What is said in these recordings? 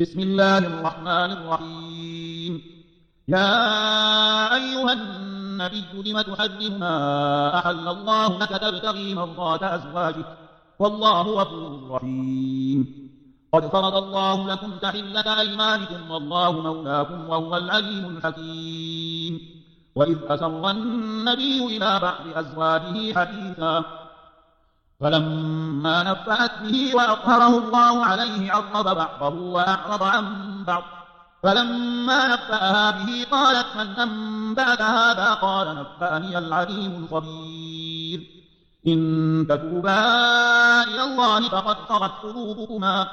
بسم الله الرحمن الرحيم. يا أيها النبي لم تحرم ما أحل الله لك تبتغي مرضات أزواجك. والله غفور رحيم. قد فرض الله لكم تحلة أيمانكم والله مولاكم وهو العليم الحكيم. وإذ أسر النبي إلى بعض أزواجه حديثا فلما نفعت به وأظهره الله عليه عرض بعضه وأعرض عن بعض. فلما نبأها به قالت من أنبأك هذا؟ قال نبأني العليم الخبير. إن تتوبا إلى الله فقد صغت قلوبكما.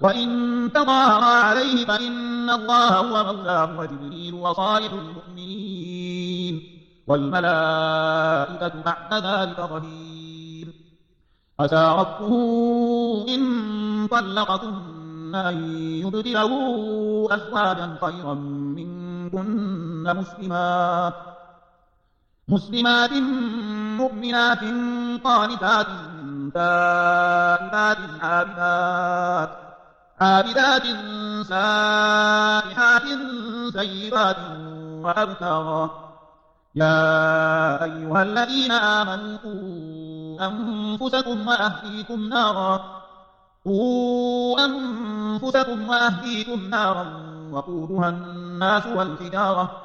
وإن تظاهرا عليه فإن الله هو مولاه وجبريل وصالح المؤمنين. والملائكة بعد ذلك ظهير. عسى ربه إن طلقكن أن يبدله أزواجا خيرا منكن مسلمات مسلمات مؤمنات قانتات تائبات عابدات عابدات سائحات سيبات وأبكارا. يا أيها الذين آمنوا أنفسكم وأهليكم نارا. قوا أنفسكم وأهليكم نارا. وقودها الناس والحجارة.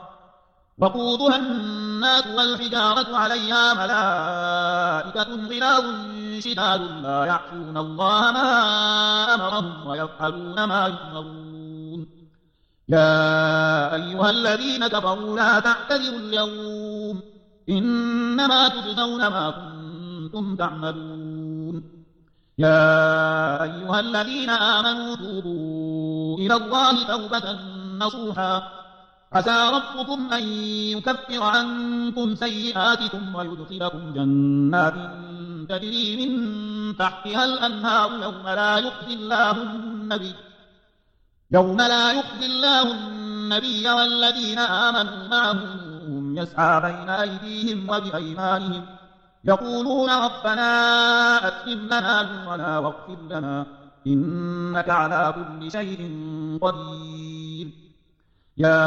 وقودها الناس والحجارة عليها ملائكة غلاظ شداد لا يعصون الله ما أمرهم ويفعلون ما يؤمرون. يا أيها الذين كفروا لا تعتذروا اليوم. إنما تجزون ما كنتم تعملون. يا أيها الذين آمنوا توبوا إلى الله توبة نصوحا. عسى ربكم أن يكفر عنكم سيئاتكم ويدخلكم جنات تجري من تحتها الأنهار يوم لا يخزي الله النبي يوم لا يخزي الله النبي والذين آمنوا معه. يسعى بين أيديهم وبأيمانهم. يقولون ربنا أتم لنا نورنا واغفر لنا إنك على كل شيء قدير. يا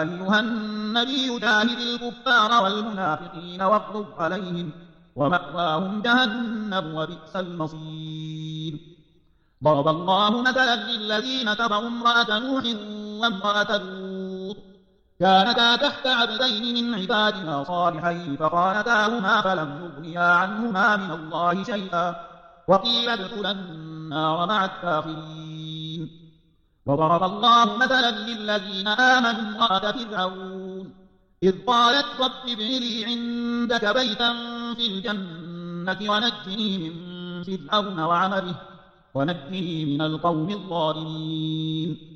أيها النبي جاهد الكفار والمنافقين واغضب عليهم ومأواهم جهنم وبئس المصير. ضرب الله مثلا للذين كفروا امرأة نوح وامرأة لوط كانتا تحت عبدين من عبادنا صالحين فخانتاهما فلم يغنيا عنهما من الله شيئا. وقيل ادخلا النار مع الكافرين. وضرب الله مثلا للذين آمنوا امرأة فرعون. إذ قالت رب ابن لي عندك بيتا في الجنة ونجني من فرعون وعمله ونجني من القوم الظالمين.